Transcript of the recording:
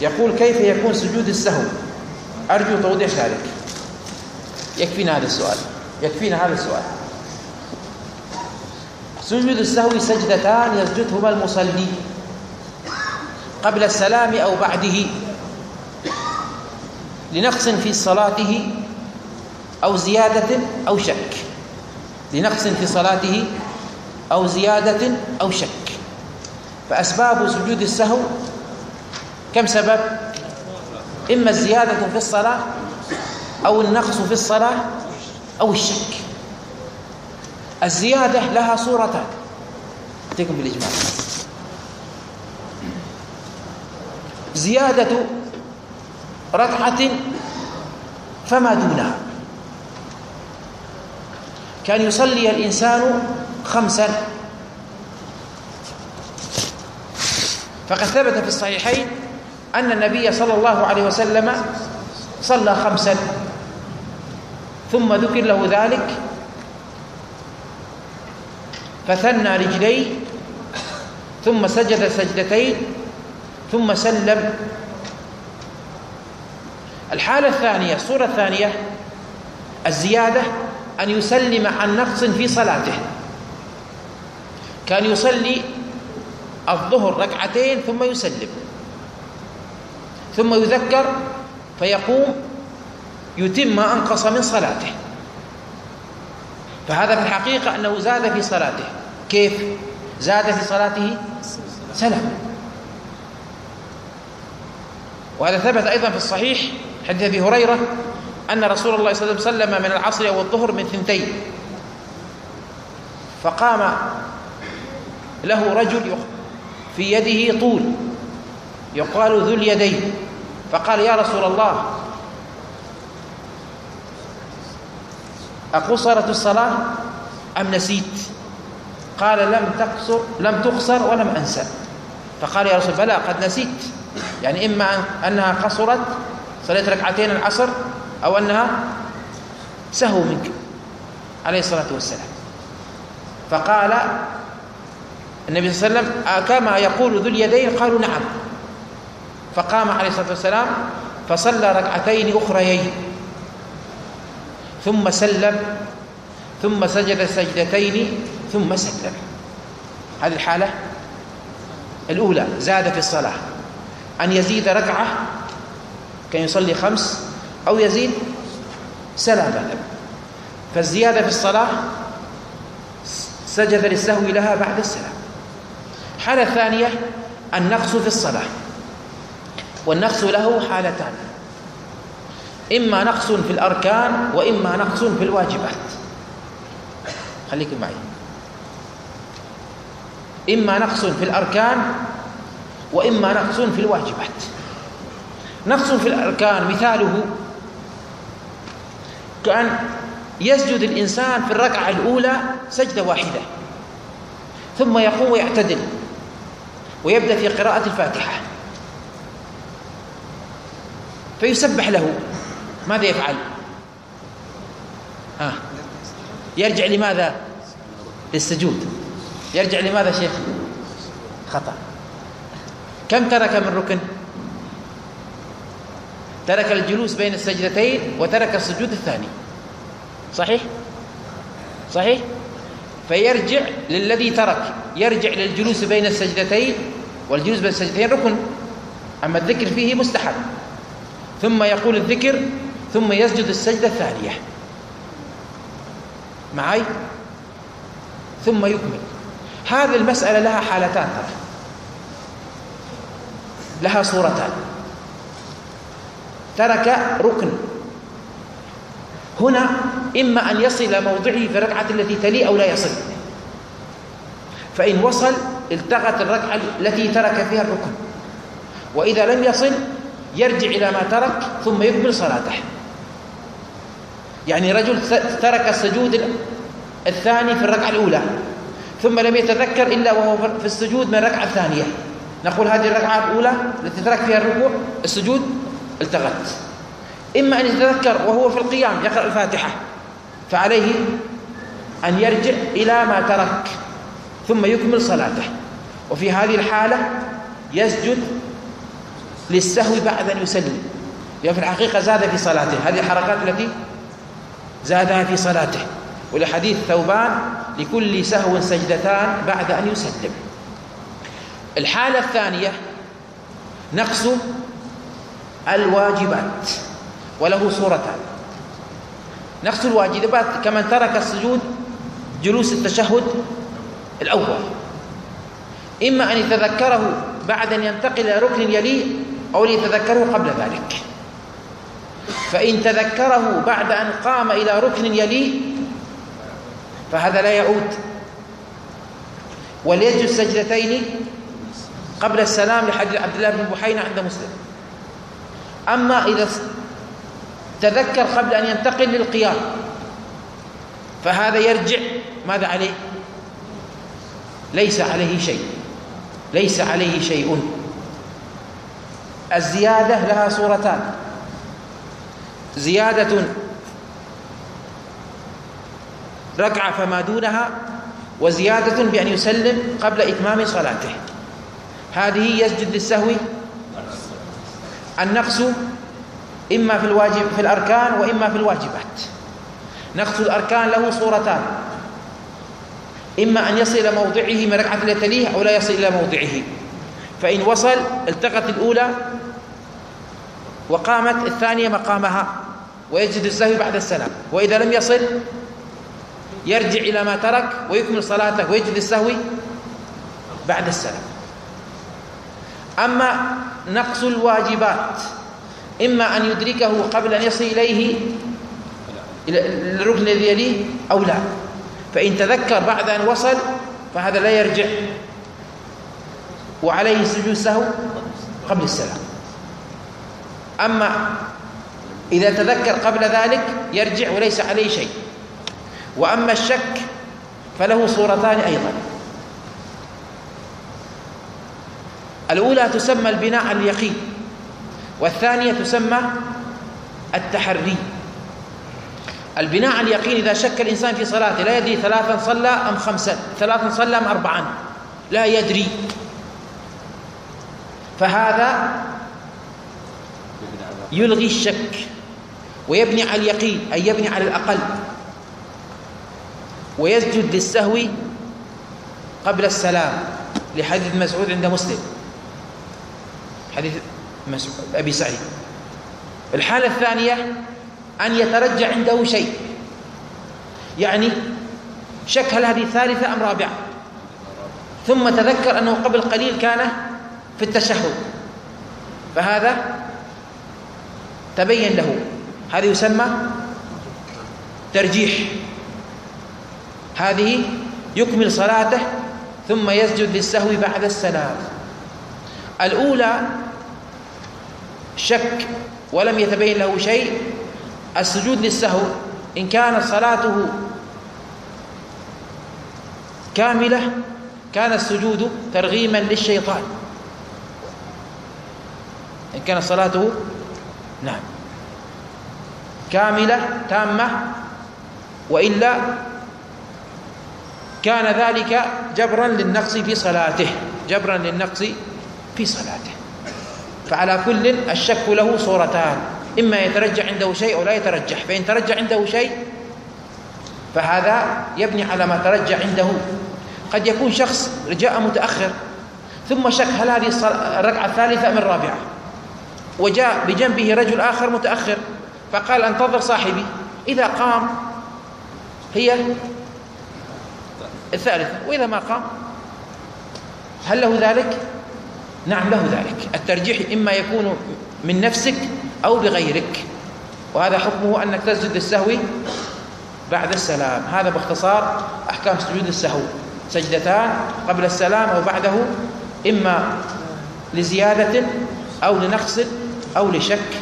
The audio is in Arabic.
يقول كيف يكون سجود السهو؟ أرجو توضيح ذلك. يكفينا هذا السؤال. يكفينا هذا السؤال. سجود السهو سجدتان يسجدهما المصلي قبل السلام أو بعده. لنقص في صلاته أو زيادة أو شك. لنقص في صلاته أو زيادة أو شك. فأسباب سجود السهو كم سبب؟ إما الزيادة في الصلاة أو النقص في الصلاة أو الشك. الزيادة لها صورتان. أعطيكم بالإجمال زيادة ركعة فما دونها. كان يصلي الإنسان خمسا. فقد ثبت في الصحيحين أن النبي صلى الله عليه وسلم صلى خمسا. ثم ذكر له ذلك فثنى رجليه ثم سجد سجدتين ثم سلم. الحالة الثانية الصورة الثانية الزيادة أن يسلم عن نقص في صلاته. كان يصلي الظهر ركعتين ثم يسلم. ثم يذكر فيقوم يتم ما أنقص من صلاته. فهذا في الحقيقة أنه زاد في صلاته. كيف؟ زاد في صلاته سلام. وهذا ثبت أيضا في الصحيح حديث أبي هريرة أن رسول الله صلى الله عليه وسلم سلم من العصر أو الظهر من ثنتين. فقام له رجل في يده طول. يقال ذو اليدين. فقال يا رسول الله أقصرت الصلاة أم نسيت؟ قال لم تقصر لم تقصر ولم أنسى. فقال يا رسول بلى قد نسيت. يعني إما أنها قصرت صليت ركعتين العصر أو أنها سهو منك. عليه الصلاة والسلام. فقال النبي صلى الله عليه وسلم كما يقول ذو اليدين قالوا نعم. فقام عليه الصلاة والسلام فصلى ركعتين أخريين. ثم سلم ثم سجد سجدتين ثم سلم. هذه الحالة الأولى زاد في الصلاة. أن يزيد ركعة كان يصلي خمس أو يزيد سلامة. فالزيادة في الصلاة سجد للسهو لها بعد السلام. الحالة الثانية النقص في الصلاة. والنقص له حالتان. إما نقص في الأركان وإما نقص في الواجبات. خليكم معي. إما نقص في الأركان وإما نقص في الواجبات. نقص في الأركان مثاله كأن يسجد الإنسان في الركعة الأولى سجدة واحدة ثم يقوم ويعتدل ويبدأ في قراءة الفاتحة. فيسبح له. ماذا يفعل؟ ها يرجع لماذا؟ للسجود. يرجع لماذا شيخ؟ خطأ. كم ترك من ركن؟ ترك الجلوس بين السجدتين وترك السجود الثاني. صحيح؟ صحيح؟ فيرجع للذي ترك. يرجع للجلوس بين السجدتين والجلوس بين السجدتين ركن. أما الذكر فيه مستحب. ثم يقول الذكر ثم يسجد السجدة الثانية. معي ثم يكمل. هذه المسألة لها حالتان لها صورتان. ترك ركن. هنا إما أن يصل موضعه في الركعة التي تلي أو لا يصل. فإن وصل التغت الركعة التي ترك فيها الركن. وإذا لم يصل يرجع إلى ما ترك ثم يكمل صلاته. يعني رجل ترك السجود الثاني في الركعة الأولى ثم لم يتذكر إلا وهو في السجود من الركعة الثانية. نقول هذه الركعة الأولى التي ترك فيها الركوع السجود التغت. إما أن يتذكر وهو في القيام يقرأ الفاتحة فعليه أن يرجع إلى ما ترك ثم يكمل صلاته. وفي هذه الحالة يسجد للسهو بعد أن يسلم. يعني في الحقيقة زاد في صلاته. هذه الحركات التي زادها في صلاته. ولحديث ثوبان لكل سهو سجدتان بعد أن يسلم. الحالة الثانية نقص الواجبات. وله صورتان. نقص الواجبات كمن ترك السجود جلوس التشهد الأول. إما أن يتذكره بعد أن ينتقل إلى ركن يليه أو يتذكره قبل ذلك. فإن تذكره بعد أن قام إلى ركن يليه فهذا لا يعود. وليجد سجدتين قبل السلام لحديث عبد الله بن بحينة عند مسلم. أما إذا تذكر قبل أن ينتقل للقيام فهذا يرجع ماذا عليه؟ ليس عليه شيء. ليس عليه شيء. الزيادة لها صورتان. زيادة ركعة فما دونها وزيادة بأن يسلم قبل إتمام صلاته. هذه يسجد للسهو النقص إما في الواجب في الأركان وإما في الواجبات. نقص الأركان له صورتان. إما أن يصل موضعه من ركعة التي أو لا يصل إلى موضعه. فإن وصل التقت الأولى وقامت الثانية مقامها ويجد السهو بعد السلام وإذا لم يصل يرجع إلى ما ترك ويكمل صلاته ويجد السهو بعد السلام. أما نقص الواجبات إما أن يدركه قبل أن يصل إليه إلى الركن الذي يليه أو لا. فإن تذكر بعد أن وصل فهذا لا يرجع وعليه سجود سهو قبل السلام. أما إذا تذكر قبل ذلك يرجع وليس عليه شيء. وأما الشك فله صورتان أيضا. الأولى تسمى البناء اليقين والثانية تسمى التحري. البناء اليقين إذا شك الإنسان في صلاته لا يدري ثلاثا صلى أم خمسا ثلاثا صلى أم أربعا لا يدري. فهذا يلغي الشك ويبني على اليقين أي يبني على الأقل. ويسجد للسهو قبل السلام لحديث مسعود عند مسلم. حديث أبي سعيد. الحالة الثانية أن يترجع عنده شيء. يعني شك هل هذه ثالثة أم رابعة. ثم تذكر أنه قبل قليل كان في التشهد. فهذا تبين له. هذا يسمى ترجيح. هذه يكمل صلاته ثم يسجد للسهو بعد السلام. الأولى شك ولم يتبين له شيء السجود للسهو. إن كانت صلاته كاملة كان السجود ترغيما للشيطان. إن كانت صلاته نعم. كاملة تامة وإلا كان ذلك جبرا للنقص في صلاته جبرا للنقص في صلاته. فعلى كل الشك له صورتان إما يترجع عنده شيء أو لا يترجح فإن ترجع عنده شيء فهذا يبني على ما ترجع عنده. قد يكون شخص جاء متأخر ثم شك هل هذه الركعة الثالثة أم الرابعة وجاء بجنبه رجل آخر متأخر فقال أنتظر صاحبي. إذا قام هي الثالثة وإذا ما قام هل له ذلك؟ نعم له ذلك. الترجيح إما يكون من نفسك أو بغيرك وهذا حكمه أنك تسجد السهو بعد السلام. هذا باختصار أحكام سجود السهو سجدتان قبل السلام أو بعده إما لزيادة أو لنقص أو لشك